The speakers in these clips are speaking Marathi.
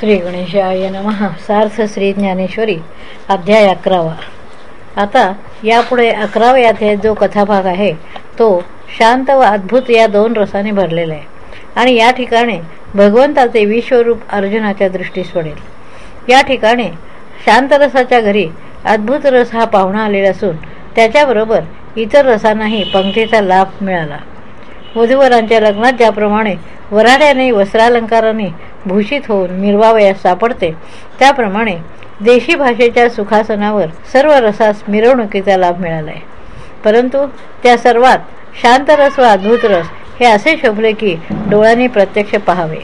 श्री गणेशाय नमः. सार्थ श्री ज्ञानेश्वरी. अध्याय अकरावा. आता यापुढे अकराव्या अध्यायात जो कथाभाग आहे तो शांत व अद्भुत या दोन रसाने भरलेला आहे. आणि या ठिकाणी भगवंताचे विश्वरूप अर्जुनाच्या दृष्टीस पडेल या ठिकाणी शांत रसाच्या घरी अद्भुत रस हा पाहुणा आलेला असून त्याच्याबरोबर इतर रसांनाही पंक्तीचा लाभ मिळाला. वधूवरांच्या लग्नात ज्याप्रमाणे वराड्याने वस्त्रालंकाराने भूषित होऊन मिरवावयास सापडते त्याप्रमाणे देशी भाषेच्या सुखासनावर सर्व रसास मिरवणुकीचा लाभ मिळाला आहे परंतु त्या सर्वात शांत रस व अद्भुत रस हे असे शोभले की डोळ्यांनी प्रत्यक्ष पाहावे.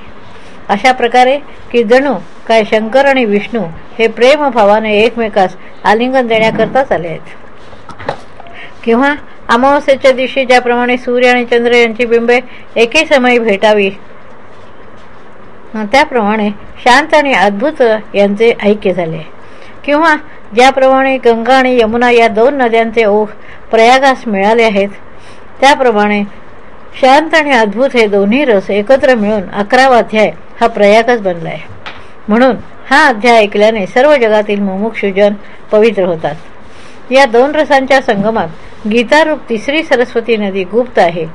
अशा प्रकारे की जणू काय शंकर आणि विष्णू हे प्रेमभावाने एकमेकास आलिंगन देण्याकरताच आले आहेत. किंवा अमावस्येच्या दिवशी ज्याप्रमाणे सूर्य आणि चंद्र यांची बिंबे एके समयी भेटावी त्याप्रमाणे शांत आणि अद्भुत यांचे ऐक्य झाले. किंवा ज्याप्रमाणे गंगा आणि यमुना या दोन नद्यांचे ओघ प्रयागास मिळाले आहेत त्याप्रमाणे शांत आणि अद्भुत हे दोन्ही रस एकत्र मिळून अकरावा अध्याय हा प्रयागच बनला आहे म्हणून हा अध्याय ऐकल्याने सर्व जगातील मुमुक्षुजन पवित्र होतात. या दोन रसांच्या संगमात गीतारूप तिसरी सरस्वती नदी गुप्त आहे.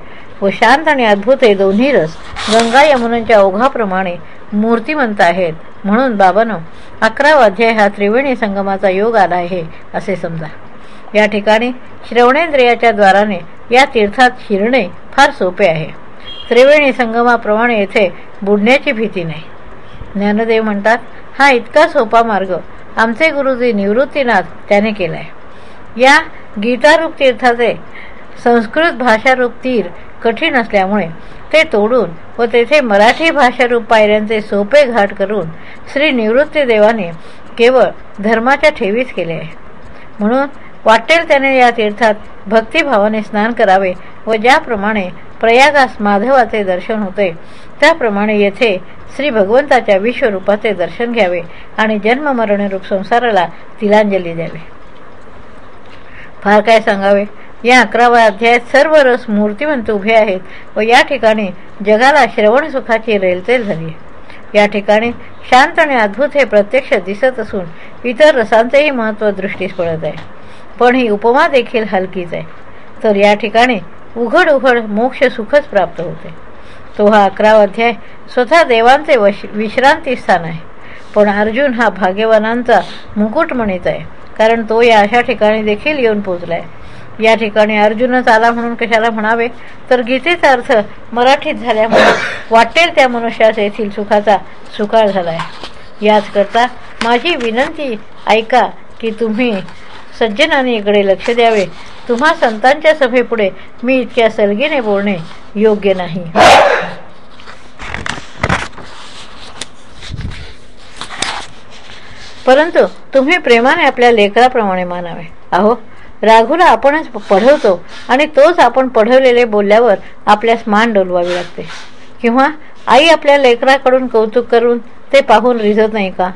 व शांत आणि अद्भुत हे दोन्ही रस गंगा यमुनांच्या ओघाप्रमाणे मूर्तिमंत आहेत. म्हणून बाबानो अकरावा अध्याय हा त्रिवेणी संगमाचा योग आला आहे असे समजा. या ठिकाणी श्रवणेंद्रियाच्या द्वाराने या तीर्थात शिरणे फार सोपे आहे. त्रिवेणी संगमाप्रमाणे येथे बुडण्याची भीती नाही. ज्ञानदेव म्हणतात हा इतका सोपा मार्ग आमचे गुरुजी निवृत्तीनाथ त्याने केला आहे या गीतारूप तीर्थाचे संस्कृत भाषारूप तीर कठीण असल्यामुळे ते तोडून व तेथे मराठी भाषारूप पायऱ्यांचे सोपे घाट करून श्री निवृत्ती देवाने केवळ धर्माच्या ठेवीच केले. आहे म्हणून वाटेल त्याने या तीर्थात भक्तिभावाने स्नान करावे व ज्याप्रमाणे प्रयागास माधवाचे दर्शन होते त्याप्रमाणे येथे श्री भगवंताच्या विश्वरूपाचे दर्शन घ्यावे आणि जन्ममरणरूप संसाराला तिलांजली द्यावी. फार काय सांगावे? या अकराव्या अध्यायात सर्व रस मूर्तिवंत उभे आहेत व या ठिकाणी जगाला श्रवण सुखाची रेलचेल झाली या ठिकाणी शांत आणि अद्भुत हे प्रत्यक्ष दिसत असून इतर रसांचेही महत्त्व दृष्टीस पडत आहे. पण ही उपमा देखील हलकीच आहे. तर या ठिकाणी उघड उघड मोक्ष सुखच प्राप्त होते. तो हा अकरावा अध्याय स्वतः देवांचे वश विश्रांती स्थान आहे. पण अर्जुन हा भाग्यवानांचा मुकुटमणीच आहे. कारण तो या अशा ठिकाणी देखील येऊन पोचलाय या ठिकाणी अर्जुनच आला म्हणून कशाला म्हणावे? तर गीतेचा अर्थ मराठीत झाल्यामुळे वाटेल त्या मनुष्यास येथील सुखाचा सुखाळ झालाय. याच करता माझी विनंती ऐका की तुम्ही सज्जनाने इकडे लक्ष द्यावे. तुम्हा संतांच्या सभेपुढे मी इतक्या सलगीने बोलणे योग्य नाही. परंतु तुम्ही प्रेमाने आपल्या लेकराप्रमाणे मानावे. अहो राघूला आपणच पढवतो आणि तोच आपण पढवलेले बोलल्यावर आपल्यास मान डोलवावी लागते. किंवा आई आपल्या लेकराकडून कौतुक करून ते पाहून रिझत नाही का?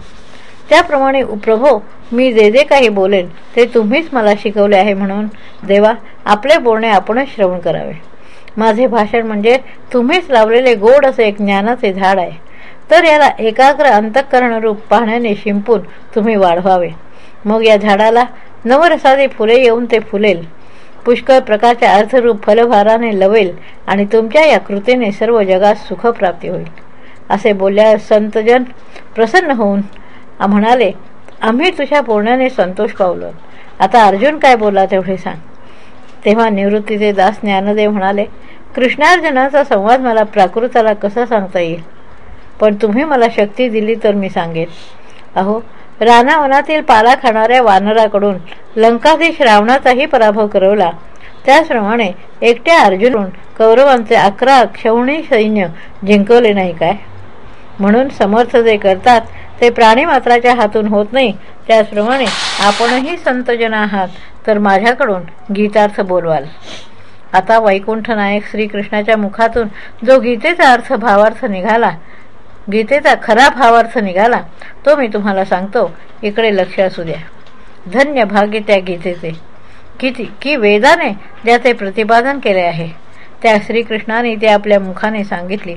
त्याप्रमाणे प्रभो मी जे जे काही बोलेन ते तुम्हीच मला शिकवले आहे म्हणून देवा आपले बोलणे आपणच श्रवण करावे. माझे भाषण म्हणजे तुम्हीच लावलेले गोड असे एक ज्ञानाचे झाड आहे. तर याला एकाग्र अंतःकरण रूप पाहण्याने शिंपून तुम्ही वाढवावे. मग या झाडाला नवरसादी फुले येऊन ते फुलेल. पुष्कळ प्रकारच्या अर्थरूप फलभाराने लवेल आणि तुमच्या या कृतीने सर्व जगात सुखप्राप्ती होईल. असे बोलल्या संतजन प्रसन्न होऊन म्हणाले आम्ही तुझ्या बोलण्याने संतोष पावलो. आता अर्जुन काय बोलला तेवढे सांग. तेव्हा निवृत्तीचे दास ज्ञानदेव म्हणाले कृष्णार्जुनाचा संवाद मला प्राकृताला कसा सांगता येईल? पण तुम्ही मला शक्ती दिली तर मी सांगेन. अहो रानावनातील पाला खाणाऱ्या वानराकडून लंकाधीश रावणाचाही पराभव करवला. त्याचप्रमाणे एकट्या अर्जुनून कौरवांचे अकरा क्षौणी सैन्य जिंकवले नाही काय? म्हणून समर्थ जे करतात ते प्राणीमात्राच्या हातून होत नाही. त्याचप्रमाणे आपणही संतजन आहात तर माझ्याकडून गीतार्थ बोलवाल. आता वैकुंठ नायक श्रीकृष्णाच्या मुखातून जो गीतेचा अर्थ भावार्थ निघाला गीतेचा खरा भावार्थ निघाला तो मी तुम्हाला सांगतो. इकडे लक्ष असू द्या. धन्य भाग्य त्या गीतेचे. किती की वेदाने ज्याचे प्रतिपादन केले आहे. त्या श्रीकृष्णाने ते आपल्या मुखाने सांगितले.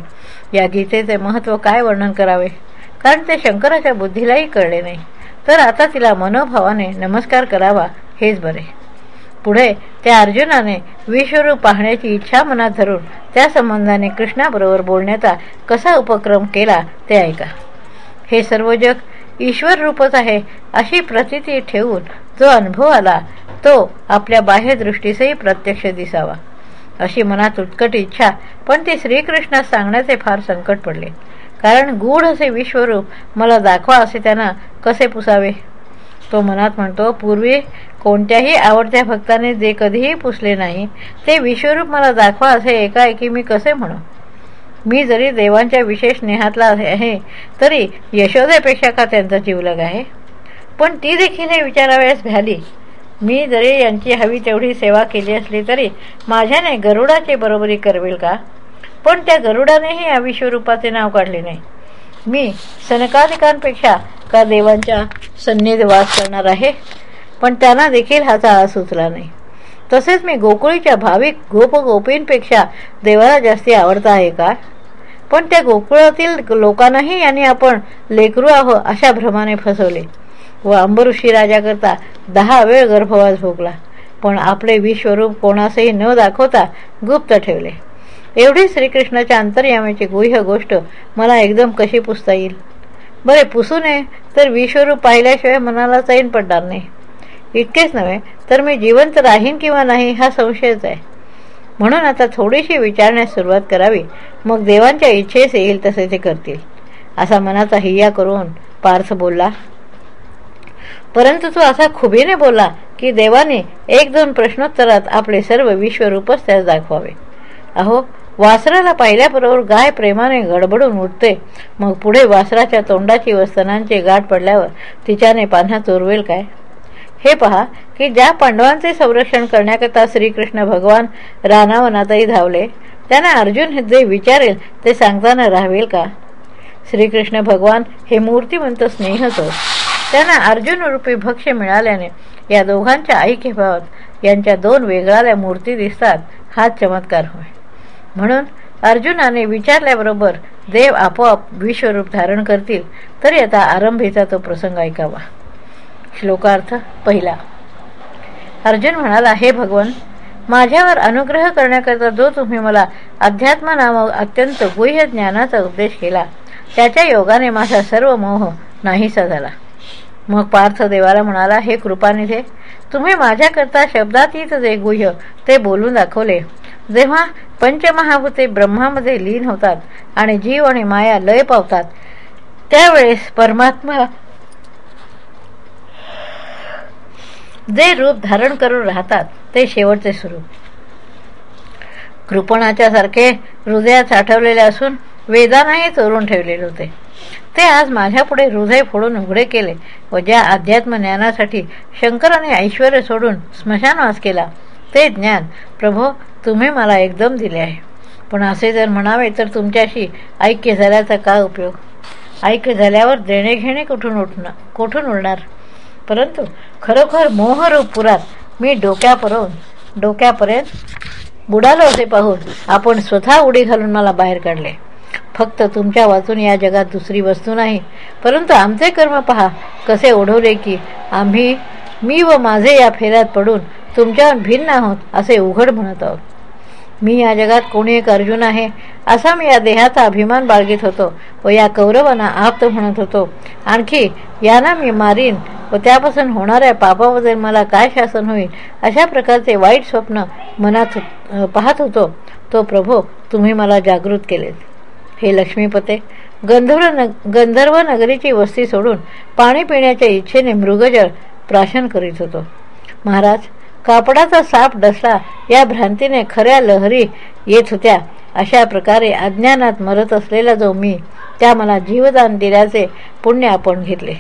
या गीतेचे महत्त्व काय वर्णन करावे? कारण ते शंकराच्या बुद्धीलाही कळले नाही. तर आता तिला मनोभावाने नमस्कार करावा हेच बरे. पुढे त्या अर्जुनाने विश्वरूप पाहण्याची इच्छा मनात धरून त्या संबंधाने कृष्णाबरोबर बोलण्याचा कसा उपक्रम केला ते ऐका. हे सर्व जग ईश्वर रूपच आहे अशी प्रतिती ठेवून जो अनुभव आला तो आपल्या बाह्यदृष्टीसही प्रत्यक्ष दिसावा. अशी मनात उत्कट इच्छा पण ती श्रीकृष्णास सांगण्याचे फार संकट पडले. कारण गूढ असे विश्वरूप मला दाखवा असे त्यांना कसे पुसावे? तो मनात म्हणतो पूर्वी कोणत्याही आवडत्या भक्ताने जे कधीही पुसले नाही ते विश्वरूप मला दाखवा असे एकाएकी मी कसे म्हणू? मी जरी देवांच्या विशेष नेहातला आहे तरी यशोदेपेक्षा का त्यांचा जीवलग आहे? पण ती देखील हे विचारावयास भ्याली. मी जरी यांची हवी तेवढी सेवा केली असली तरी माझ्याने गरुडाची बरोबरी करवेल का? पण त्या गरुडानेही या विश्वरूपाचे नाव काढले नाही. मी सनकाधिकांपेक्षा का देवांच्या सन्निध वास करणार आहे? पण त्यांना देखील हा आस उचला नाही. तसेच मी गोकुळीच्या भाविक गोप गोपींपेक्षा देवाला जास्ती आवडता आहे का? पण त्या गोकुळातील लोकांनाही यांनी आपण लेकरू आहो अशा भ्रमाने फसवले. व अंबऋषी राजाकरता दहा वेळ गर्भवास भोगला. पण आपले विश्वरूप कोणासही न दाखवता गुप्त ठेवले. एवढी श्रीकृष्णाच्या अंतर्यामाची गुह्य गोष्ट मला एकदम कशी पुसता येईल? बरे पुसू नये तर विश्वरूप पाहिल्याशिवाय मनाला चैन पडणार नाही. इतकेच नव्हे तर मी जिवंत राहीन किंवा नाही हा संशयच आहे. म्हणून आता थोडीशी विचारण्यास सुरुवात करावी. मग देवांच्या इच्छेस येईल तसे ते करतील. असा मनाचा हिया करून पार्थ बोलला. परंतु तो असा खुबीने बोला की देवाने एक दोन प्रश्नोत्तरात आपले सर्व विश्वरूपच त्यास दाखवावे. अहो वासराला पाहिल्याबरोबर गाय प्रेमाने गडबडून उठते. मग पुढे वासराच्या तोंडाची व स्तनांचे गाठ पडल्यावर तिच्याने पान्हा चोरवेल काय? हे पहा की ज्या पांडवांचे संरक्षण करण्याकरता श्रीकृष्ण भगवान रानावनातही धावले त्यांना अर्जुन जे विचारेल ते सांगताना राहावेल का? श्रीकृष्ण भगवान हे मूर्तिमंत स्नेहच. त्यांना अर्जुन रूपी भक्ष्य मिळाल्याने या दोघांच्या ऐक्यभावात यांच्या दोन वेगळ्या मूर्ती दिसतात हा चमत्कार होय. म्हणून अर्जुनाने विचारल्याबरोबर देव आपोआप विश्वरूप धारण करतील तरी आता आरंभीचा तो प्रसंग ऐकावा. श्लोकार्थ पहिला. अर्जुन म्हणाला हे भगवन माझ्यावर अनुग्रह करण्याकरता जो तुम्ही मला अध्यात्म नामक अत्यंत गुह्य ज्ञानाचा उपदेश केला त्याच्या योगाने माझा सर्व मोह नाहीसा झाला. मग पार्थ देवाला म्हणाला हे कृपानिधे तुम्ही माझ्याकरता शब्दातीत जे गुह्य ते बोलून दाखवले. जेव्हा पंचमहाभूते ब्रह्मामध्ये लीन होतात आणि जीव आणि माया लय पावतात. त्यावेळेस परमात्मा जे रूप धारण करून राहतात ते शेवटचे स्वरूप. कृपणाच्या सारखे हृदयात साठवलेले असून वेदानाही चोरून ठेवलेले होते. ते आज माझ्यापुढे हृदय फोडून उघडे केले व ज्या अध्यात्म ज्ञानासाठी शंकराने ऐश्वर सोडून स्मशानवास केला ते ज्ञान प्रभो तुम्ही मला एकदम दिले आहे. पण असे जर म्हणावे तर तुमच्याशी ऐक्य झाल्याचा काय उपयोग? ऐक्य झाल्यावर देणे घेणे कुठून उठणार कुठून उडणार? परंतु खरोखर मोहरूप पुरात मी डोक्यापर्यंत डोक्यापर्यंत बुडालो असे पाहून आपण स्वतः उडी घालून मला बाहेर काढले. फक्त तुमच्या वाचून या जगात दुसरी वस्तू नाही. परंतु आमचे कर्म पहा कसे ओढवले की आम्ही मी व माझे या फेऱ्यात पडून तुमच्यावर भिन्न आहोत असे उघड म्हणत आहोत. मी या जगात कोणी एक अर्जुन आहे असा मी या देहाचा अभिमान बाळगीत होतो व या कौरवांना आप्त म्हणत होतो. आणखी यांना मी मारीन व त्यापासून होणाऱ्या पापाबद्दल मला काय शासन होईल अशा प्रकारचे वाईट स्वप्न मनात पाहत होतो. तो प्रभो तुम्ही मला जागृत केलेत. हे लक्ष्मीपते गंधर्व न गंधर्व नगरीची वस्ती सोडून पाणी पिण्याच्या इच्छेने मृगजळ प्राशन करीत होतो. महाराज कापडाचा साप डसला या भ्रांतीने खऱ्या लहरी येत होत्या. अशा प्रकारे अज्ञानात मरत असलेला जो मी त्या मला जीवदान दिल्याचे पुण्य आपण घेतले.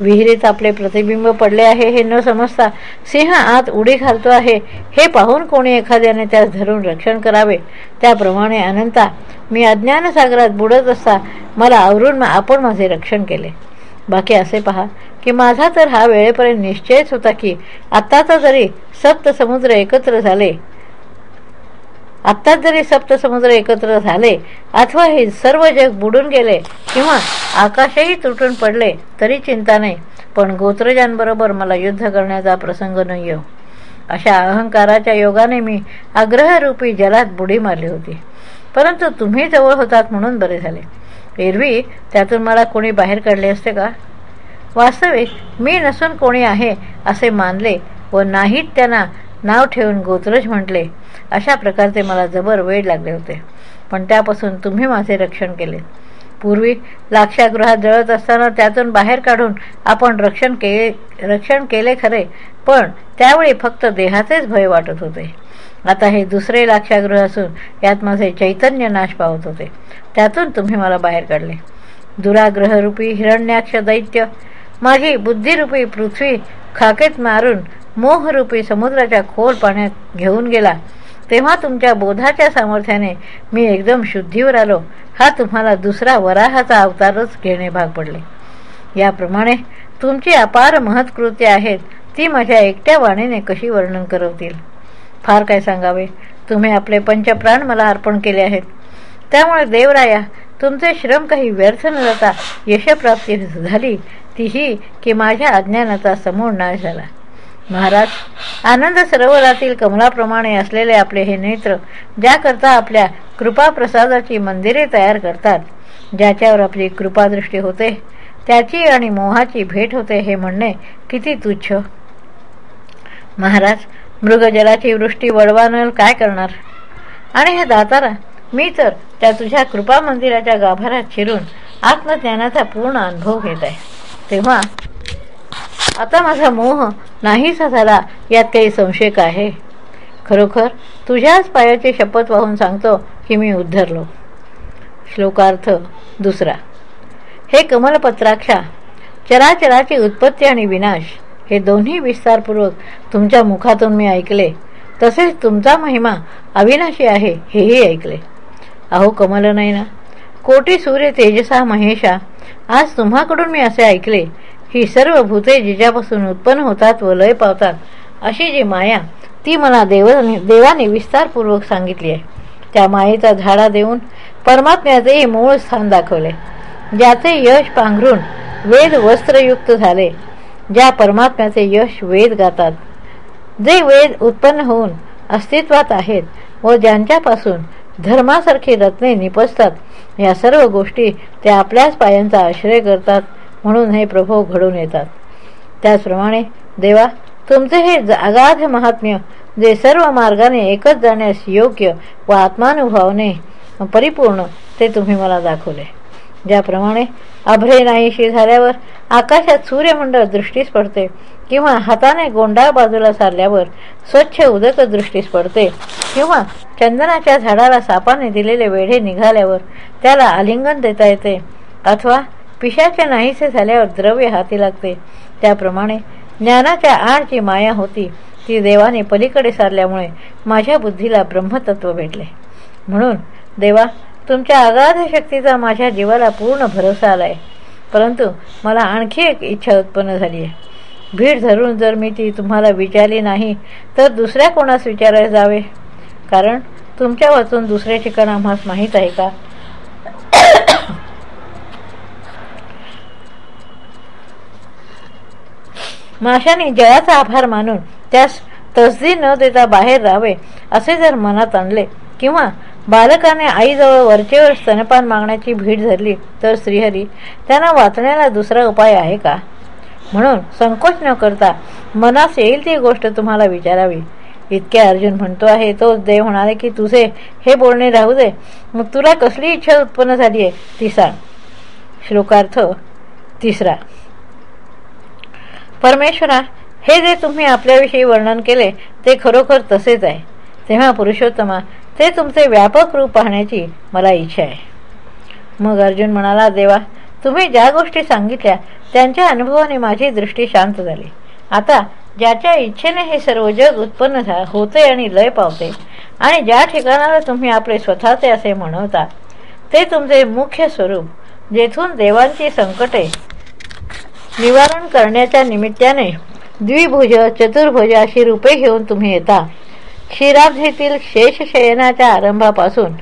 विहिरीत आपले प्रतिबिंब पडले आहे हे न समजता सिंह आत उडी घालतो आहे. हे पाहून कोणी एखाद्याने त्यास धरून रक्षण करावे? त्याप्रमाणे अनंता मी अज्ञानसागरात बुडत असता मला आवरून आपण माझे रक्षण केले. बाकी असे पहा की माझा तर हा वेळेपर्यंत निश्चयच होता की आत्ताचा जरी सप्त समुद्र एकत्र झाले आत्ताच जरी सप्तसमुद्र एकत्र झाले अथवा हे सर्व जग बुडून गेले किंवा आकाशही तुटून पडले तरी चिंता नाही. पण गोत्रजांबरोबर मला युद्ध करण्याचा प्रसंग न येऊ अशा अहंकाराच्या योगाने मी आग्रहरूपी जलात बुडी मारली होती. परंतु तुम्ही जवळ होतात म्हणून बरे झाले. एरवी त्यातून मला कोणी बाहेर काढले असते का? वास्तविक मी नसून कोणी आहे असे मानले व नाहीत त्यांना नाव ठेवून गोत्रज म्हटले. अशा प्रकारचे मला जबर वेळ लागले होते. पण त्यापासून तुम्ही माझे रक्षण केले. पूर्वी लाक्षागृहात जळत असताना त्यातून बाहेर काढून आपण रक्षण केले रक्षण केले खरे पण त्यावेळी फक्त देहाचेच भय वाटत होते. आता हे दुसरे लाक्षागृह असून यात माझे चैतन्य नाश पावत होते. त्यातून तुम्ही मला बाहेर काढले. दुराग्रहरूपी हिरण्याक्ष दैत्य माझी बुद्धिरूपी पृथ्वी खाकेत मारून मोहरूपी समुद्राच्या खोल पाण्यात घेऊन गेला. तेव्हा तुमच्या बोधाच्या सामर्थ्याने मी एकदम शुद्धीवर आलो. हा तुम्हाला दुसरा वराहाचा अवतारच घेणे भाग पडले. याप्रमाणे तुमची अपार महत्कृत्य आहेत ती माझ्या एकट्या वाणीने कशी वर्णन करवतील? फार काय सांगावे? तुम्ही आपले पंचप्राण मला अर्पण केले आहेत. त्यामुळे देवराया तुमचे श्रम काही व्यर्थ न जाता यशप्राप्ती झाली. तीही की माझ्या अज्ञानाचा समूळ नाश झाला. महाराज आनंद सरोवरातील कमलाप्रमाणे असलेले आपले हे नेत्र ज्याकरता आपल्या कृपाप्रसादाची मंदिरे तयार करतात ज्याच्यावर आपली कृपादृष्टी होते त्याची आणि मोहाची भेट होते हे म्हणणे किती तुच्छ. महाराज मृगजलाची वृष्टी वडवानल काय करणार? आणि हे दातारा मी तर त्या तुझ्या कृपा मंदिराच्या गाभारात शिरून आत्मज्ञानाचा पूर्ण अनुभव घेत आहे. तेव्हा आता माझा मोह नाहीसा झाला यात काही संशय आहे? खरोखर तुझ्याच पायाची शपथ वाहून सांगतो की मी उद्धरलो. श्लोकार्थ दुसरा. हे कमलपत्राक्षा चराचराची उत्पत्ती आणि विनाश हे दोन्ही विस्तारपूर्वक तुमच्या मुखातून मी ऐकले. तसेच तुमचा महिमा अविनाशी आहे हेही ऐकले. अहो कमल ना कोटी सूर्य तेजसा महेशा आज तुम्हाकडून मी असे ऐकले ही सर्व भूते जिच्यापासून उत्पन्न होतात व लय पावतात. अशी जी माया ती मला देवाने देवाने विस्तारपूर्वक सांगितली आहे. त्या मायेचा झाडा देऊन परमात्म्याचेही मूळ स्थान दाखवले ज्याचे यश पांघरून वेद वस्त्रयुक्त झाले ज्या परमात्म्याचे यश वेद गातात. जे वेद उत्पन्न होऊन अस्तित्वात आहेत व ज्यांच्यापासून धर्मासारखी रत्ने निपजतात. या सर्व गोष्टी ते आपल्याच पायांचा आश्रय करतात म्हणून हे प्रभो घडून येतात. त्याचप्रमाणे देवा तुमचे हे अगाध महात्म्य जे सर्व मार्गाने एकच जाण्यास योग्य व आत्मानुभवाने परिपूर्ण ते तुम्ही मला दाखवले. ज्याप्रमाणे अभ्रे नाहीशी झाल्यावर आकाशात सूर्यमंडळ दृष्टीस पडते किंवा हाताने गोंडाळ बाजूला सारल्यावर स्वच्छ उदक दृष्टीस पडते किंवा चंदनाच्या झाडाला सापाने दिलेले वेढे निघाल्यावर त्याला आलिंगन देता येते अथवा पिशाचे नाहीसे झाल्यावर द्रव्य हाती लागते. त्याप्रमाणे ज्ञानाच्या आड जी माया होती. ती देवाने पलीकडे सारल्यामुळे माझ्या बुद्धीला ब्रह्मतत्व भेटले. म्हणून देवा तुमच्या अगाध शक्तीचा माझ्या जीवाला पूर्ण भरोसा आलाय. परंतु मला आणखी एक इच्छा उत्पन्न झाली आहे भीड धरून जर मी ती तुम्हाला विचारली नाही तर दुसऱ्या कोणास विचारायला जावे? कारण तुमच्या वाचून दुसरे ठिकाण आम्हास माहीत आहे का? माशाने जयाचा आभार मानून त्यास तसदी न देता बाहेर राहावे असे जर मनात आणले किंवा बालकाने आईजवळ वरचेवर स्तनपान मागण्याची भीड धरली तर श्रीहरी त्यांना वाचण्याला दुसरा उपाय आहे का? म्हणून संकोच न करता मनास येईल ती गोष्ट तुम्हाला विचारावी. इतके अर्जुन म्हणतो आहे तोच देव म्हणाले की तुझे हे बोलणे राहू दे. मग तुला कसली इच्छा उत्पन्न झाली आहे ती सांग. श्लोकार्थ तिसरा. परमेश्वरा हे जे तुम्ही आपल्याविषयी वर्णन केले ते खरोखर तसेच आहे. तेव्हा पुरुषोत्तमा ते तुमचे व्यापक रूप पाहण्याची मला इच्छा आहे. मग अर्जुन म्हणाला देवा तुम्ही ज्या गोष्टी सांगितल्या त्यांच्या अनुभवाने माझी दृष्टी शांत झाली. आता ज्याच्या इच्छेने हे सर्व जग उत्पन्न होते आणि लय पावते आणि ज्या ठिकाणाला तुम्ही आपले स्वतःचे असे म्हणवता ते तुमचे मुख्य स्वरूप जेथून देवांची संकटे निवारण करण्याच्या निमित्ताने द्विभुज चतुर्भुज अशी रूपे घेऊन तुम्ही येता. क्षीराब्धीतील शेषशयनाच्या आरंभापासून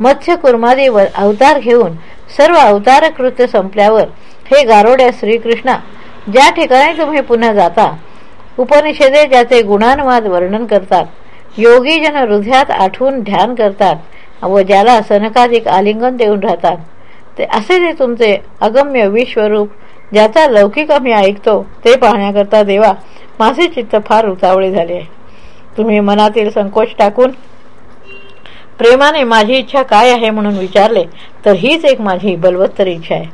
मत्स्य कुर्मादी अवतार घेऊन सर्व अवतार कृत्य संपल्यावर हे गारोड्या श्रीकृष्णा ज्या ठिकाणी तुम्ही पुन्हा जाता उपनिषदे ज्याचे गुणानुवाद वर्णन करतात योगीजन हृदयात आठवून ध्यान करतात व ज्याला सनकाधिक आलिंगन देऊन राहतात ते असे जे तुमचे अगम्य विश्वरूप ज्याचा लौकिक आम्ही ऐकतो ते पाहण्याकरता देवा माझे चित्त फार उतावळे झाले तुम्ही मनातील संकोच टाकून प्रेमाने माझी इच्छा काय आहे म्हणून विचारले तर हीच एक माझी बलवत्तर इच्छा आहे.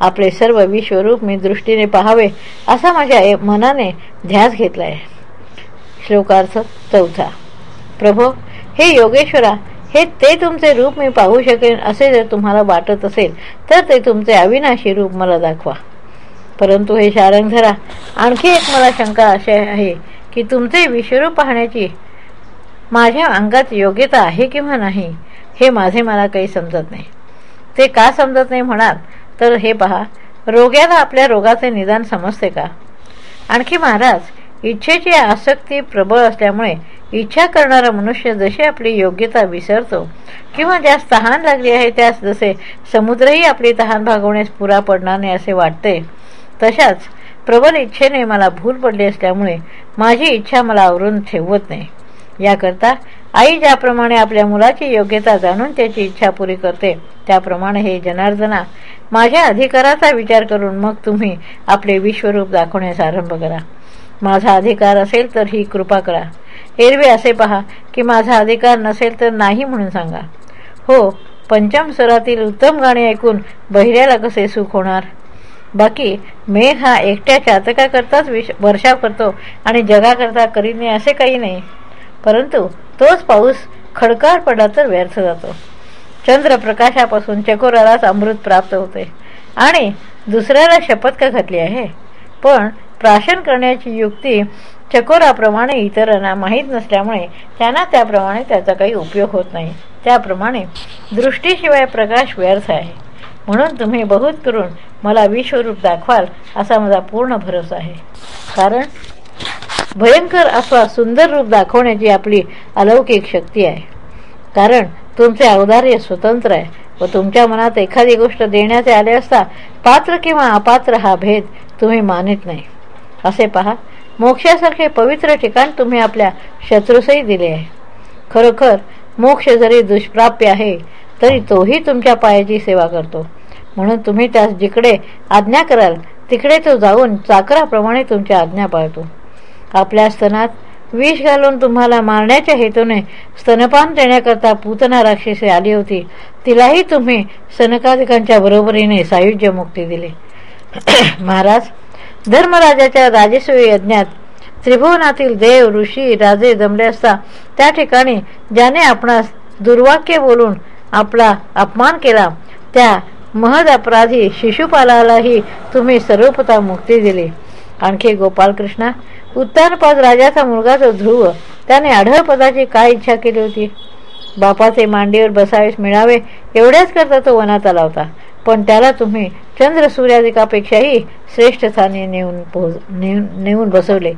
आपले सर्व विश्वरूप मी दृष्टीने पाहावे असा माझ्या मनाने ध्यास घेतला आहे श्लोकार्थ चौथा. प्रभो हे योगेश्वरा हे ते तुमचे रूप मी पाहू शकेन असे जर तुम्हाला वाटत असेल तर ते तुमचे अविनाशी रूप मला दाखवा. परंतु हे शारंगधरा आणखी एक मला शंका अशी आहे की तुमचे विश्वरूप पाहण्याची माझ्या अंगात योग्यता आहे किंवा नाही हे माझे मला काही समजत नाही. ते का समजत नाही म्हणाल तर हे पहा रोग्याला आपल्या रोगाचे निदान समजते का? आणखी महाराज इच्छेची आसक्ती प्रबळ असल्यामुळे इच्छा करणारा मनुष्य जशी आपली योग्यता विसरतो किंवा ज्यास तहान लागली आहे त्यास जसे समुद्रही आपली तहान भागवण्यास पुरा पडणार नाही असे वाटते तशाच प्रबल इच्छेने मला भूल पडली असल्यामुळे माझी इच्छा मला आवरून ठेवत नाही. याकरता आई ज्याप्रमाणे आपल्या मुलाची योग्यता जाणून त्याची इच्छा पुरी करते त्याप्रमाणे हे जनार्दना माझ्या अधिकाराचा विचार करून मग तुम्ही आपले विश्वरूप दाखवण्यास आरंभ करा. माझा अधिकार असेल तर ही कृपा करा. एरवे असे पहा की माझा अधिकार नसेल तर नाही म्हणून सांगा. हो पंचम स्वरातील उत्तम गाणे ऐकून बहिऱ्याला कसे सुख होणार? बाकी मेघ हा एकट्या चातकाकरताच विश वर्षाव करतो आणि जगाकरता करीत नाही असे काही नाही. परंतु तोच पाऊस खडकार पडला तर व्यर्थ जातो. चंद्रप्रकाशापासून चकोरालाच अमृत प्राप्त होते. आणि दुसऱ्याला शपथ का घातली आहे? पण प्राशन करण्याची युक्ती चकोराप्रमाणे इतरांना माहीत नसल्यामुळे त्यांना त्याप्रमाणे त्याचा काही उपयोग होत नाही. त्याप्रमाणे दृष्टीशिवाय प्रकाश व्यर्थ आहे. म्हणून तुम्ही बहुत करून मला विश्वरूप दाखवाल असा माझा पूर्ण भरोसा आहे. कारण भयंकर अथवा सुंदर रूप दाखवण्याची आपली अलौकिक शक्ती आहे. कारण तुमचे औदार्य स्वतंत्र आहे व तुमच्या मनात एखादी गोष्ट देण्याचे आले असता पात्र किंवा अपात्र हा भेद तुम्ही मानित नाही. असे पहा मोक्षासारखे पवित्र ठिकाण तुम्ही आपल्या शत्रूसही दिले आहे. खरोखर मोक्ष जरी दुष्प्राप्य आहे तरी तोही तुमच्या पायाची सेवा करतो. म्हणून तुम्ही त्यास जिकडे आज्ञा कराल तिकडे तो जाऊन चाकराप्रमाणे तुमच्या आज्ञा पाळतो. आपल्या स्तनात विष घालून तुम्हाला मारण्याच्या हेतूने स्तनपान देण्याकरता पूतना राक्षसी आली होती. तिलाही तुम्ही सनकाधिकांच्या बरोबरीने सायुज्य मुक्ती दिली. महाराज धर्मराजाच्या राजेश्वरी यज्ञात त्रिभुवनातील देव ऋषी राजे जमले असता त्या ठिकाणी ज्याने आपणास दुर्वाक्य बोलून आपला अपमान केला. त्या महद अपराधी शिशुपालालाही तुम्ही सर्वपता मुक्ती दिली. आणखी गोपालकृष्णा उत्तानपद राजाचा मुलगा ध्रुव त्याने आढळपदाची काय इच्छा केली होती? बापाचे मांडीवर बसावेस मिळावे एवढ्याच करता तो वनात आला होता. पण त्याला तुम्ही चंद्र सूर्यादिकापेक्षाही श्रेष्ठ स्थानी नेऊन पोहोच नेऊन बसवले.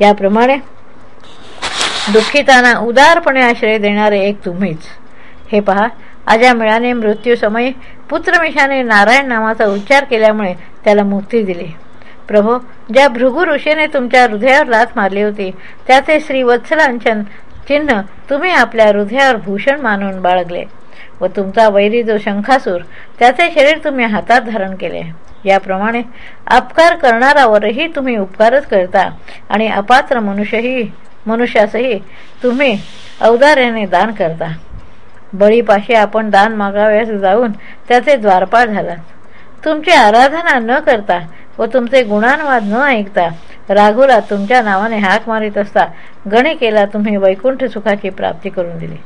याप्रमाणे दुःखितांना उदारपणे आश्रय देणारे एक तुम्हीच. हे पहा अजामिळाने मृत्यूसमयी पुत्रमिशाने नारायण नामाचा उच्चार केल्यामुळे त्याला मुक्ती दिली. प्रभो ज्या भृगु ऋषीने तुमच्या हृदयावर लाथ मारली होती त्याचे श्रीवत्सलांचन चिन्ह तुम्ही आपल्या हृदयावर भूषण मानून बाळगले व तुमचा वैरी जो शंखासूर त्याचे शरीर तुम्ही हातात धारण केले. याप्रमाणे अपकार करणारावरही तुम्ही उपकारच करता आणि अपात्र मनुष्यही मनुष्यासही तुम्ही अवदार्याने दान करता. बळीपाशी आपण दान मागाव्यास जाऊन त्याचे द्वारपाळ झालात. तुमची आराधना न करता व तुमचे गुणांवाद न ऐकता राघुला तुमच्या नावाने हाक मारित असता गणिकेला तुम्ही वैकुंठ सुखाची प्राप्ती करून दिली.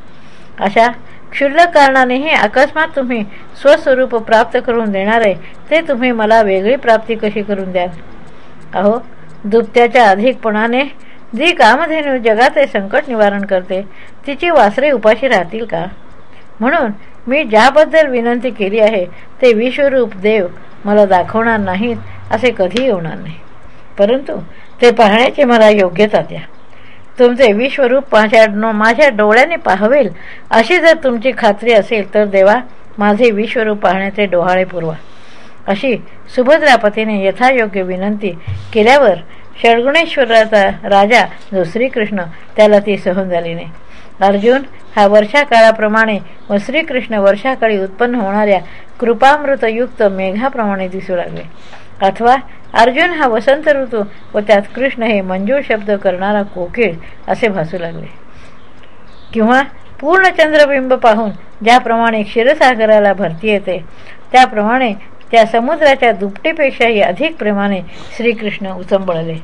अशा क्षुल्लक कारणानेही अकस्मात तुम्ही स्वस्वरूप प्राप्त करून देणारे ते तुम्ही मला वेगळी प्राप्ती कशी करून द्याल? अहो दुपत्याच्या अधिकपणाने जी कामधेनू जगाचे संकट निवारण करते तिची वासरे उपाशी राहतील का? म्हणून मी ज्याबद्दल विनंती केली आहे ते विश्वरूप देव मला दाखवणार नाहीत असे कधीही होणार नाही. परंतु ते पाहण्याची मला योग्यता द्या. तुमचे विश्वरूप माझ्या माझ्या डोळ्याने पाहावेल अशी जर तुमची खात्री असेल तर देवा माझे विश्वरूप पाहण्याचे डोहाळे पुरवा. अशी सुभद्रापतीने यथायोग्य विनंती केल्यावर षडगुणेश्वराचा राजा जो श्रीकृष्ण त्याला ती सहन झाली नाही. अर्जुन हा वर्षाकाळाप्रमाणे व श्रीकृष्ण वर्षाकाळी उत्पन्न होणाऱ्या कृपामृतयुक्त मेघाप्रमाणे दिसू लागले. अथवा अर्जुन हा वसंत ऋतू व त्यात कृष्ण हे मंजूळ शब्द करणारा कोकिळ असे भासू लागले. किंवा पूर्ण चंद्रबिंब पाहून ज्याप्रमाणे क्षीरसागराला भरती येते त्याप्रमाणे त्या समुद्राच्या दुपटीपेक्षाही अधिक प्रेमाने श्रीकृष्ण उचंबळले.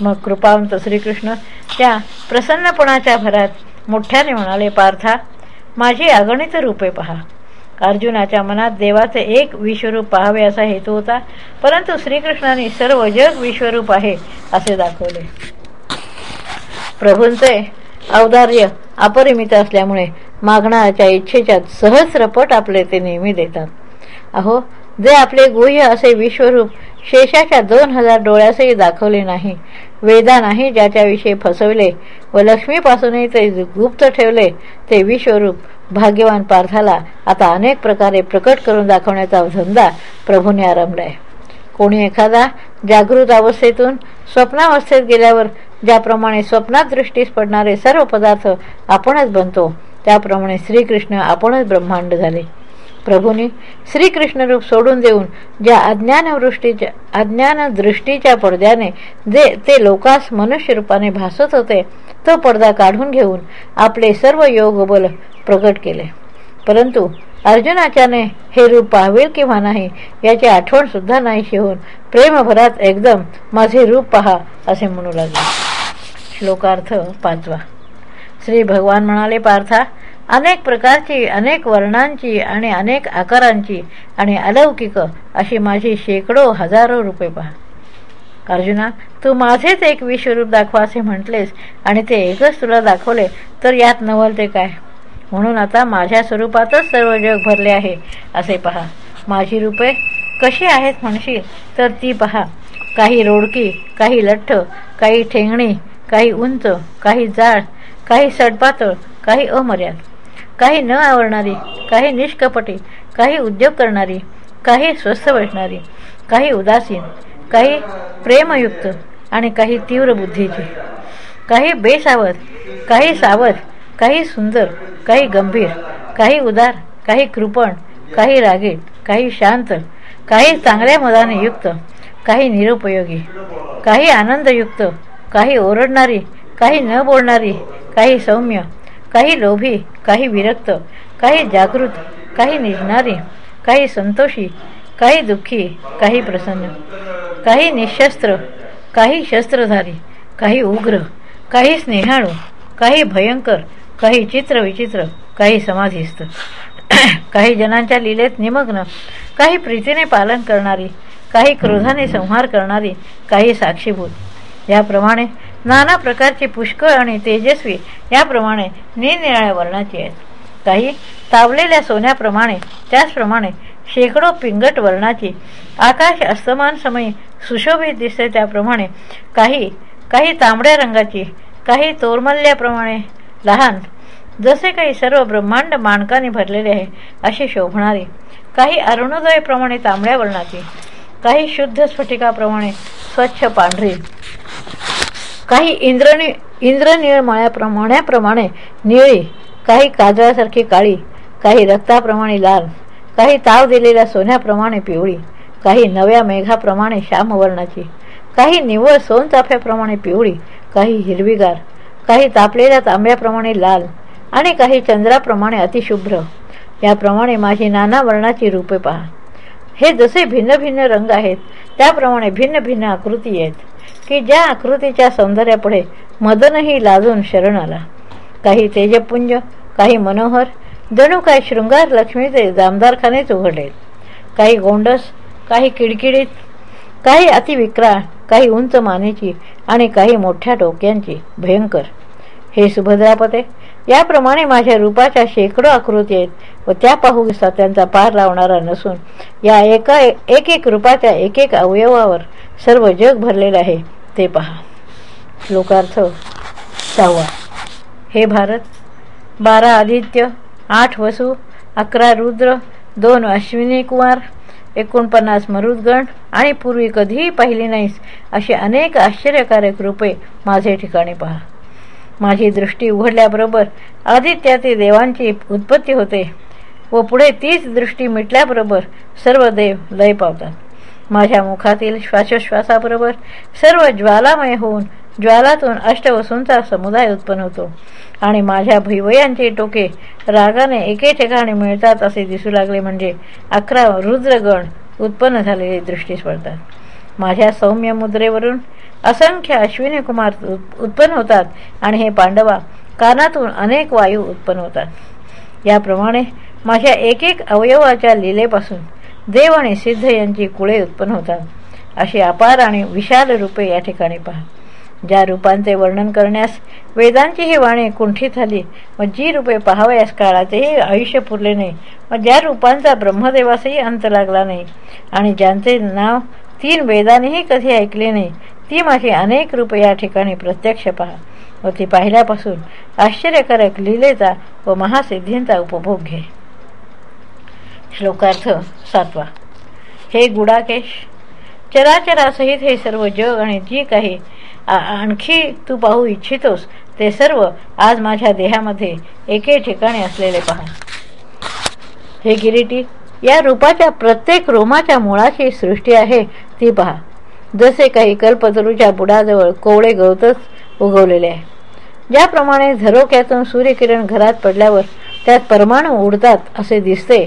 मग कृपावंत श्रीकृष्ण त्या प्रसन्नपणाच्या भरात मोठ्याने म्हणाले पार्था माझी अगणित रूपे पहा. अर्जुनाच्या मनात देवाचे एक विश्वरूप पाहावे असा हेतू होता परंतु श्रीकृष्णाने सर्व जग विश्वरूप आहे असे दाखवले. प्रभूंचे औदार्य अपरिमित असल्यामुळे मागणाच्या इच्छेच्या सहस्रपट आपले ते नेहमी देतात. अहो जे आपले गुह्य असे विश्वरूप शेषाच्या दोन हजार डोळ्यासही दाखवले नाही. वेदा नाही ज्याच्याविषयी फसवले व लक्ष्मीपासूनही ते गुप्त ठेवले ते विश्वरूप भाग्यवान पार्थाला आता अनेक प्रकारे प्रकट करून दाखवण्याचा धंदा प्रभूने आरंभलाय. कोणी एखादा जागृत अवस्थेतून स्वप्नावस्थेत गेल्यावर ज्याप्रमाणे स्वप्नात दृष्टीस पडणारे सर्व पदार्थ आपणच बनतो त्याप्रमाणे श्रीकृष्ण आपणच ब्रह्मांड झाले. प्रभूंनी श्रीकृष्ण रूप सोडून देऊन ज्या अज्ञानवृष्टीच्या अज्ञानदृष्टीच्या पडद्याने जे ते लोकास मनुष्य रूपाने भासत होते तो पडदा काढून घेऊन आपले सर्व योग बल प्रकट केले. परंतु अर्जुनाच्याने हे रूप पाहावेल किंवा नाही याची आठवण सुद्धा नाहीशी होऊन प्रेमभरात एकदम माझे रूप पहा असे म्हणू लागले. श्लोकार्थ पाचवा. श्री भगवान म्हणाले पार्था अनेक प्रकारची अनेक वर्णांची आणि अनेक आकारांची आणि अलौकिक अशी माझी शेकडो हजारो रुपये पहा. अर्जुना तू माझेच एक विश्वरूप दाखवा असे म्हटलेस आणि ते एकच तुला दाखवले तर यात नवलते काय? म्हणून आता माझ्या स्वरूपातच सर्व जग भरले आहे असे पहा. माझी रूपे कशी आहेत म्हणशील? तर ती पहा. काही रोडकी काही लठ्ठ काही ठेंगणी काही उंच काही जाड काही सडपातळ काही अमर्याद. काही न आवडणारी काही निष्कपटी काही उद्योग करणारी काही स्वस्थ बसणारी काही उदासीन काही प्रेमयुक्त आणि काही तीव्र बुद्धीची. काही बेसावध काही सावध काही सुंदर काही गंभीर काही उदार काही कृपण काही रागीट काही शांत काही चांगल्या मदाने युक्त काही निरुपयोगी काही आनंदयुक्त काही ओरडणारी काही न बोलणारी काही सौम्य काही लोभी काही विरक्त काही जागृत काही निजणारी काही संतोषी काही दुःखी काही प्रसन्न काही निशस्त्र काही शस्त्रधारी काही उग्र काही स्नेहाळू काही भयंकर काही चित्र विचित्र काही समाधीस्थ काही जनांच्या लिलेत निमग्न काही प्रीतीने पालन करणारी काही क्रोधाने संहार करणारी काही साक्षीभूत. याप्रमाणे नाना प्रकारची पुष्कळ आणि तेजस्वी याप्रमाणे निरनिराळ्या वर्णाची आहेत. काही तावलेल्या सोन्याप्रमाणे त्याचप्रमाणे शेकडो पिंगट वर्णाची आकाश अस्तमान समयी सुशोभित दिसते त्याप्रमाणे काही काही तांबड्या रंगाची काही तोरमल्ल्याप्रमाणे लहान जसे काही सर्व ब्रह्मांड माणकाने भरलेले आहे अशी शोभणारी काही अरुणोदयप्रमाणे तांबड्या वर्णाची काही शुद्ध स्फटिकाप्रमाणे स्वच्छ पांढरी. काही इंद्रनि इंद्रनिळमळ्याप्रमाण्याप्रमाणे निळी काही काजळासारखी काळी काही रक्ताप्रमाणे लाल काही ताव दिलेल्या सोन्याप्रमाणे पिवळी काही नव्या मेघाप्रमाणे श्यामवर्णाची काही निव्वळ सोनचाफ्याप्रमाणे पिवळी काही हिरवीगार काही तापलेल्या तांब्याप्रमाणे लाल आणि काही चंद्राप्रमाणे अतिशुभ्र. याप्रमाणे माझी नाना वर्णाची रूपे पहा. हे जसे भिन्न भिन्न रंग आहेत त्याप्रमाणे भिन्न भिन्न आकृती आहेत. की ज्या आकृतीच्या सौंदर्यापुढे मदनही लाजून शरण आला. काही तेजपुंज काही मनोहर जणू काही शृंगार लक्ष्मीचे जामदारखानेच उघडले. काही गोंडस काही किडकिडीत काही अतिविक्राळ काही उंच मानेची आणि काही मोठ्या डोक्यांची भयंकर. हे सुभद्रापते याप्रमाणे माझ्या रूपाच्या शेकडो आकृती आहेत व त्या पाहू त्यांचा पार लावणारा नसून या एका एक एक रूपाच्या एक एक अवयवावर सर्व जग भरलेलं आहे. ते पहा. लोकार्थ सहावा हे भारत बारा आदित्य आठ वसू अकरा रुद्र दोन अश्विनी कुमार एकोणपन्नास मरुदगण आणि पूर्वी कधीही पाहिली नाहीस अशी अनेक आश्चर्यकारक रूपे माझे ठिकाणी पहा. माझी दृष्टी उघडल्याबरोबर आदित्यातील देवांची उत्पत्ती होते व पुढे तीच दृष्टी मिटल्याबरोबर सर्व देव लय पावतात. माझ्या मुखातील श्वासोश्वासाबरोबर सर्व ज्वालामय होऊन ज्वालातून अष्टवसूंचा समुदाय उत्पन्न होतो. आणि माझ्या भुवयांचे टोके रागाने एके ठिकाणी मिळतात असे दिसू लागले म्हणजे अकरा रुद्रगण उत्पन्न झालेले दृष्टीस पडतात माझ्या सौम्य मुद्रेवरून असंख्य अश्विनी कुमार उत्पन्न होतात आणि हे पांडवा कानातून अनेक वायू उत्पन्न होतात. याप्रमाणे माझ्या एक एक अवयवाच्या लिलेपासून देव आणि सिद्ध यांची कुळे उत्पन्न होतात. अशी अपार आणि विशाल रूपे या ठिकाणी पहा. ज्या रूपांचे वर्णन करण्यास वेदांची ही वाणी कुंठित झाली व जी रूपे पाहावयास काळाचेही आयुष्य पुरले नाही व ज्या रूपांचा ब्रह्मदेवासही अंत लागला नाही आणि ज्यांचे नाव तीन वेदानेही कधी ऐकले नाही ती माझी अनेक रूपे या ठिकाणी प्रत्यक्ष पहा. व ती पाहिल्यापासून आश्चर्यकारक लिलेचा व महासिद्धींचा उपभोग घे. श्लोकार्थ सातवा. हे गुडाकेश चराचरासहित हे सर्व जग आणि जी काही आणखी तू पाहू इच्छितोस ते सर्व आज माझ्या देहामध्ये एके ठिकाणी असलेले पहा. हे किरीटी या रूपाच्या प्रत्येक रोमाच्या मुळाची सृष्टी आहे ती पहा. जसे काही कल्पतरूच्या बुडाजवळ कोवळे गवतच उगवलेले आहे. ज्याप्रमाणे झरोक्यातून सूर्यकिरण घरात पडल्यावर त्यात परमाणू उडतात असे दिसते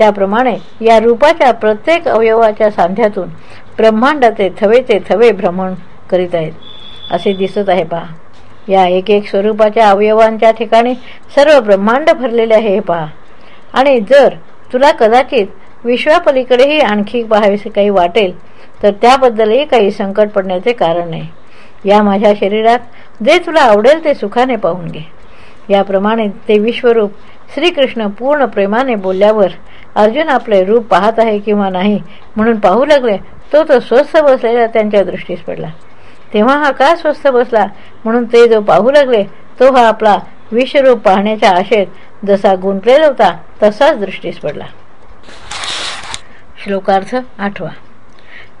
त्याप्रमाणे या रूपाच्या प्रत्येक अवयवाच्या सांध्यातून ब्रह्मांडाचे थवेचे थवे भ्रमण करीत आहेत. असे दिसत आहे पहा. या एक एक स्वरूपाच्या अवयवांच्या ठिकाणी सर्व ब्रह्मांड भरलेले आहे हे पहा. आणि जर तुला कदाचित विश्वापलीकडेही आणखी पाहावेसे काही वाटेल तर त्याबद्दलही काही संकट पडण्याचे कारण नाही. या माझ्या शरीरात जे तुला आवडेल ते सुखाने पाहून घे. याप्रमाणे ते विश्वरूप श्रीकृष्ण पूर्ण प्रेमाने बोलल्यावर अर्जुन आपले रूप पाहत आहे किंवा नाही म्हणून पाहू लागले तो तो स्वस्थ बसलेला त्यांच्या दृष्टीस पडला. तेव्हा हा का स्वस्थ बसला म्हणून ते जो पाहू लागले तो हा आपला विश्वरूप पाहण्याच्या आशेत जसा गुंतलेला होता तसाच दृष्टीस पडला. श्लोकार्थ आठवा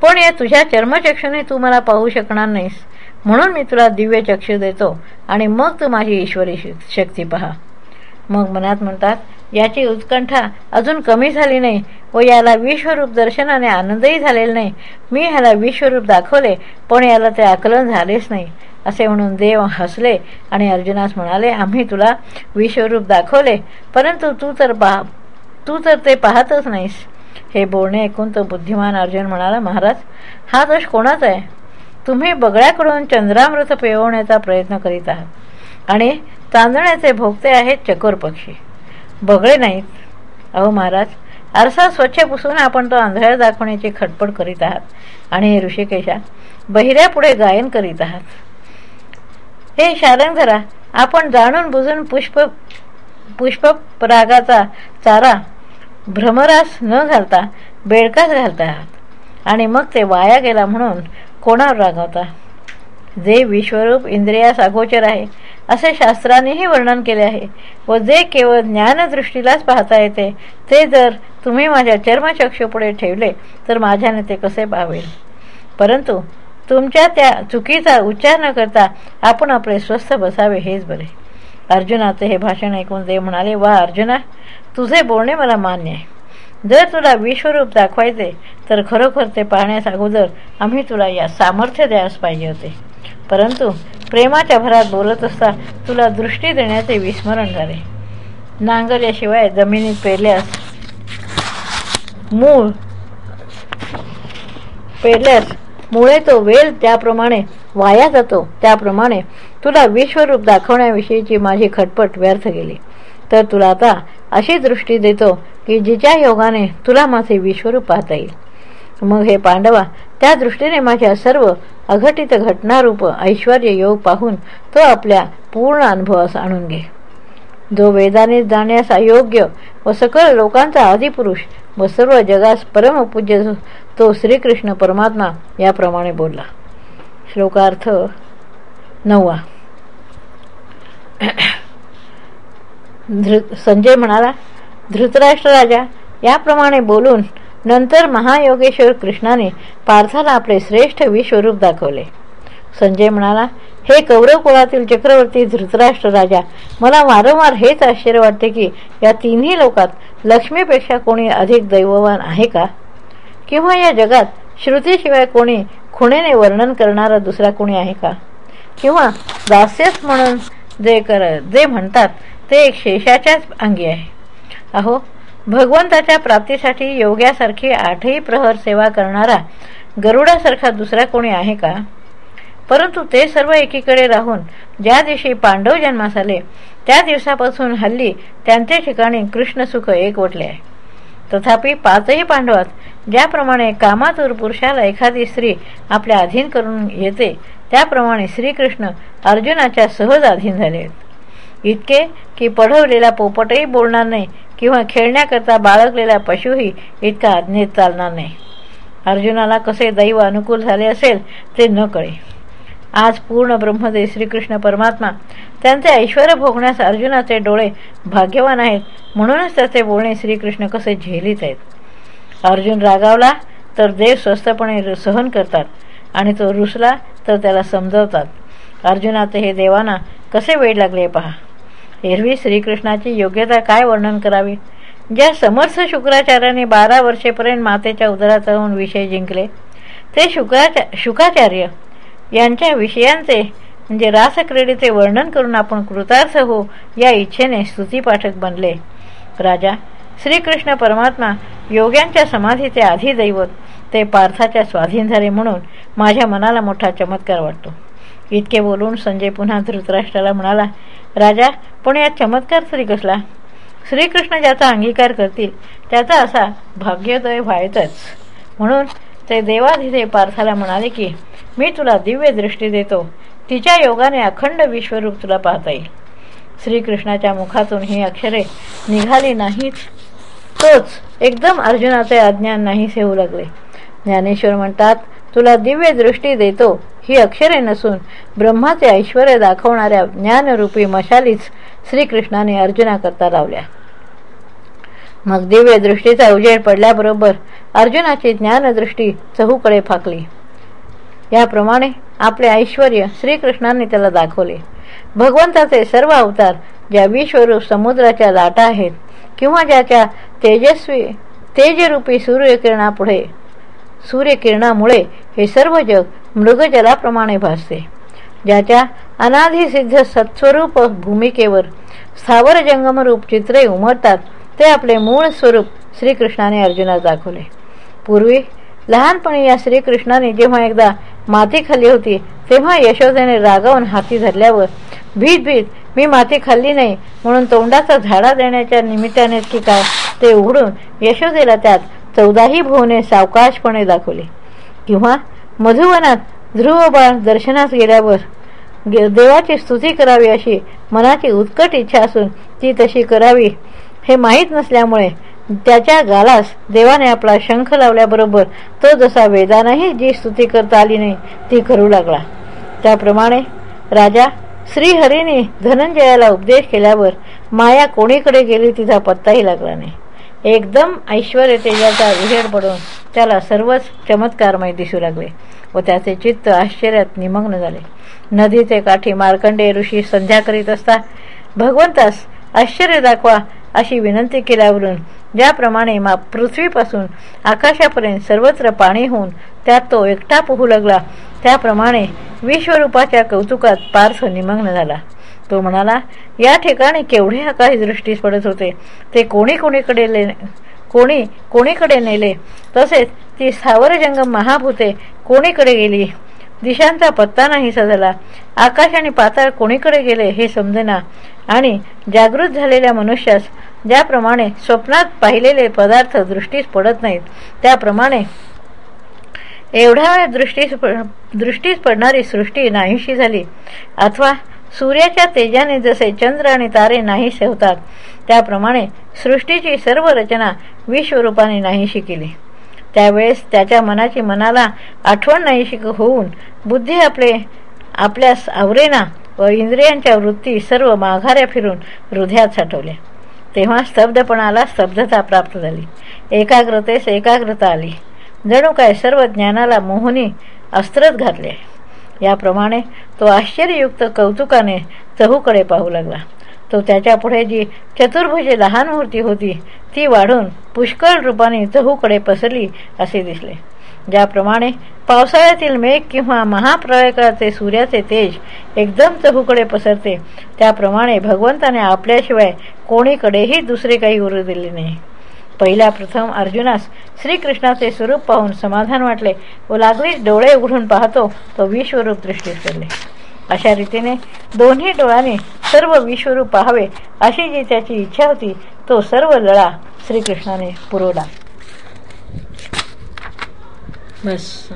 पण या तुझ्या चर्मचक्षुने तू मला पाहू शकणार नाहीस म्हणून मी तुला दिव्य चक्षु देतो आणि मग तू माझी ईश्वरी शक्ती पहा. मग मनात म्हणतात याची उत्कंठा अजून कमी झाली नाही व याला विश्वरूप दर्शनाने आनंदही झालेला नाही. मी ह्याला विश्वरूप दाखवले पण याला ते आकलन झालेच नाही. असे म्हणून देव हसले आणि अर्जुनास म्हणाले आम्ही तुला विश्वरूप दाखवले परंतु तू तर पहा तू तर ते पाहतच नाहीस. हे बोलणे ऐकून तो बुद्धिमान अर्जुन म्हणाला महाराज हा दोष कोणाचा आहे? तुम्ही बगळ्याकडून चंद्रामृत पिळवण्याचा प्रयत्न करीत आहात. आणि तांदळाचे भोगते आहेत चकोर पक्षी. बगळे नाहीत. अहो महाराज आरसा स्वच्छ पुसून आपण तो आंधळ्या दाखवण्याची खटपट करीत आहात. आणि ऋषिकेशा बहिऱ्यापुढे गायन करीत आहात. हे शारंगधरा आपण जाणून बुजून पुष्प पुष्परागाचा चारा भ्रमरास न घालता बेडकाच घालता आहात. आणि मग ते वाया गेला म्हणून कोणावर रागवता? जे विश्वरूप इंद्रियास अगोचर आहे असे शास्त्रानेही वर्णन केले आहे. व जे केवळ ज्ञानदृष्टीलाच पाहता येते ते जर तुम्ही माझ्या चर्मचक्षुपुढे ठेवले तर माझ्याने ते कसे पाहावेल परंतु तुमच्या त्या चुकीचा उच्चार न करता आपण आपले स्वस्थ बसावे हेच बरे. अर्जुनाचे हे भाषण ऐकून देव म्हणाले वा अर्जुना तुझे बोलणे मला मान्य आहे. जर तुला विश्वरूप दाखवायचे तर खरोखर ते पाहण्यास अगोदर आम्ही तुला या सामर्थ्य द्यायला पाहिजे होते. परंतु प्रेमाच्या भरात बोलत असता तुला दृष्टी देण्याचे विस्मरण झाले. नांगरल्याशिवाय जमिनीत पेरल्यास मूळ पेरल्यास मुळे तो वेल त्याप्रमाणे वाया जातो. त्याप्रमाणे तुला विश्वरूप दाखवण्याविषयीची माझी खटपट व्यर्थ गेली. तर तुला आता अशी दृष्टी देतो की जिच्या योगाने तुला माझे विश्वरूप पाहता येईल. मग हे पांडवा त्या दृष्टीने माझ्या सर्व अघटित घटनारूप ऐश्वर योग पाहून तो आपल्या पूर्ण अनुभवास आणून घे. जो वेदाने जाण्यास अयोग्य व सकळ लोकांचा आदिपुरुष व सर्व जगास परमपूज्य तो श्रीकृष्ण परमात्मा याप्रमाणे बोलला. श्लोकार्थ नववा. धृ संजय म्हणाला धृतराष्ट्र राजा याप्रमाणे बोलून नंतर महायोगेश्वर कृष्णाने पार्थाला आपले श्रेष्ठ विश्वरूप दाखवले. संजय म्हणाला हे कौरव कुळातील चक्रवर्ती धृतराष्ट्र राजा मला वारंवार हेच आश्चर्य वाटते की या तिन्ही लोकात लक्ष्मीपेक्षा कोणी अधिक दैववान आहे का? किंवा या जगात श्रुतीशिवाय कोणी खुणेने वर्णन करणारा दुसरा कोणी आहे का? किंवा दास्यच म्हणून जे कर जे म्हणतात ते एक शेषाच्याच अंगी आहे. अहो भगवंताच्या प्राप्तीसाठी योग्यासारखी आठही प्रहर सेवा करणारा गरुडासारखा दुसरा कोणी आहे का? परंतु ते सर्व एकीकडे राहून ज्या दिवशी पांडव जन्मास आले त्या दिवसापासून हल्ली त्यांच्या ठिकाणी कृष्णसुख एकवटले आहे. तथापि पाचही पांडवात ज्याप्रमाणे कामातूर पुरुषाला एखादी स्त्री आपल्या अधीन करून येते त्याप्रमाणे श्रीकृष्ण अर्जुनाच्या सहज अधीन झाले आहेत. इतके की पढवलेला पोपटही बोलणार नाही किंवा खेळण्याकरता बाळगलेला पशुही इतका आज्ञेत चालणार नाही. अर्जुनाला कसे दैव अनुकूल झाले असेल ते न कळे. आज पूर्ण ब्रह्मदेव श्रीकृष्ण परमात्मा त्यांचे ऐश्वर भोगण्यास अर्जुनाचे डोळे भाग्यवान आहेत म्हणूनच त्याचे बोलणे श्रीकृष्ण कसे झेलीत आहेत. अर्जुन रागावला तर देव स्वस्तपणे सहन करतात आणि तो रुसला तर त्याला समजवतात. अर्जुनाचे हे देवांना कसे वेळ लागले पहा. एरवी श्रीकृष्णाची योग्यता काय वर्णन करावी? ज्या समर्थ शुक्राचार्याने बारा वर्षेपर्यंत मातेच्या उदरात राहून विषय जिंकले ते शुक्राचा शुकाचार्य यांच्या विषयांचे म्हणजे रासक्रीडेचे वर्णन करून आपण कृतार्थ हो या इच्छेने स्तुतीपाठक बनले. राजा श्रीकृष्ण परमात्मा योग्यांच्या समाधीचे आधी दैवत ते पार्थाच्या स्वाधीन झाले म्हणून माझ्या मनाला मोठा चमत्कार वाटतो. इतके बोलून संजय पुन्हा धृतराष्ट्राला म्हणाला राजा पण यात चमत्कार तरी कसला? श्रीकृष्ण ज्याचा अंगीकार करतील त्याचा असा भाग्योदय व्हायचंच. म्हणून ते देवाधिदेव पार्थाला म्हणाले की मी तुला दिव्य दृष्टी देतो. तिच्या योगाने अखंड विश्वरूप तुला पाहता येईल. श्रीकृष्णाच्या मुखातून ही अक्षरे निघाली नाहीत. तोच एकदम अर्जुनाचे अज्ञान नाहीसे होऊ लागले. ज्ञानेश्वर म्हणतात तुला दिव्य दृष्टी देतो. ही अक्षरे नसून ब्रह्माचे ऐश्वर दाखवणाऱ्या ज्ञानरूपी मशालीच श्रीकृष्णाने अर्जुनाकरता लावल्या. मग दिव्य दृष्टीचा उजेड पडल्याबरोबर अर्जुनाची ज्ञानदृष्टी चहूकडे फाकली. याप्रमाणे आपले ऐश्वर श्रीकृष्णाने त्याला दाखवले. भगवंताचे सर्व अवतार ज्या विश्वरूप समुद्राच्या लाटा आहेत किंवा ज्याच्या तेजस्वी तेजरूपी सूर्यकिरणापुढे सूर्यकिरणामुळे हे सर्व जग मृगजलाप्रमाणे भासते. ज्याच्या अनाधिसिद्ध सत्स्वरूप भूमिकेवर स्थावर जंगमरूप चित्रे उमरतात ते आपले मूळ स्वरूप श्रीकृष्णाने अर्जुनास दाखवले. पूर्वी लहानपणी या श्रीकृष्णाने जेव्हा एकदा माती खाल्ली होती तेव्हा यशोदेने रागावून हाती धरल्यावर भीत भीत मी माती खाल्ली नाही म्हणून तोंडाचा झाडा देण्याच्या निमित्ताने की काय? ते उघडून यशोदेला त्यात चौदाही भुवने सावकाशपणे दाखवली. किंवा मधुवनात ध्रुवबाळ दर्शनास गेल्यावर देवाची स्तुती करावी अशी मनाची उत्कट इच्छा असून ती तशी करावी हे माहीत नसल्यामुळे त्याच्या गालास देवाने आपला शंख लावल्याबरोबर तो जसा वेदानाही जी स्तुती करता आली नाही ती करू लागला. त्याप्रमाणे राजा श्रीहरीने धनंजयाला उपदेश केल्यावर माया कोणीकडे गेली तिचा पत्ताही लागला नाही. एकदम ऐश्वर तेजाचा उजेड पडून त्याला सर्वच चमत्कारमय दिसू लागले व त्याचे चित्त आश्चर्यात निमग्न झाले. नदीचे काठी मार्कंडे ऋषी संध्या करीत असता भगवंतास आश्चर्य दाखवा अशी विनंती केल्यावरून ज्याप्रमाणे मा पृथ्वीपासून आकाशापर्यंत सर्वत्र पाणी होऊन त्यात तो एकटा पोहू लागला त्याप्रमाणे विश्वरूपाच्या कौतुकात पार्थ निमग्न झाला. तो म्हणाला या ठिकाणी केवढे आकाश दृष्टीस पडत होते? ते कोणी कोणीकडे कोणी कोणीकडे नेले? तसेच ती स्थावरजंगम महाभूते कोणीकडे गेली? दिशांचा पत्ता नाही सजला. आकाश आणि पाताळ कोणीकडे गेले हे समजेना. आणि जागृत झालेल्या मनुष्यास ज्याप्रमाणे स्वप्नात पाहिलेले पदार्थ दृष्टीस पडत नाहीत त्याप्रमाणे एवढ्या वेळ दृष्टीस दृष्टीस पडणारी सृष्टी नाहीशी झाली. अथवा सूर्याच्या तेजाने जसे चंद्र आणि तारे नाही सेवतात त्याप्रमाणे सृष्टीची सर्व रचना विश्वरूपाने नाहीशी केली. त्यावेळेस त्याच्या मनाची मनाला आठवण नाहीशी होऊन बुद्धी आपले आपल्यास आवरेना व इंद्रियांच्या वृत्ती सर्व माघाऱ्या फिरून हृदयात साठवल्या तेव्हा स्तब्धपणाला स्तब्धता प्राप्त झाली. एकाग्रतेस एकाग्रता आली. जणू काय सर्व ज्ञानाला मोहनी अस्त्रच घातले. याप्रमाणे तो आश्चर्ययुक्त कौतुकाने चहूकडे पाहू लागला. तो त्याच्यापुढे जी चतुर्भुजी लहान मूर्ती होती ती वाढून पुष्कळ रूपाने चहूकडे पसरली असे दिसले. ज्याप्रमाणे पावसाळ्यातील मेघ किंवा महाप्रळयकाचे सूर्याचे तेज एकदम चहूकडे पसरते त्याप्रमाणे भगवंताने आपल्याशिवाय कोणीकडेही दुसरे काही उरू दिले नाही. पहिल्या प्रथम अर्जुनास श्रीकृष्णाचे स्वरूप पाहून समाधान वाटले. व लागलीच डोळे उघडून पाहतो तो विश्वरूप दृष्टीस करले अशा रीतीने दोन्ही डोळ्याने सर्व विश्वरूप पाहावे अशी जी त्याची इच्छा होती तो सर्व लळा श्रीकृष्णाने पुरवला. बस.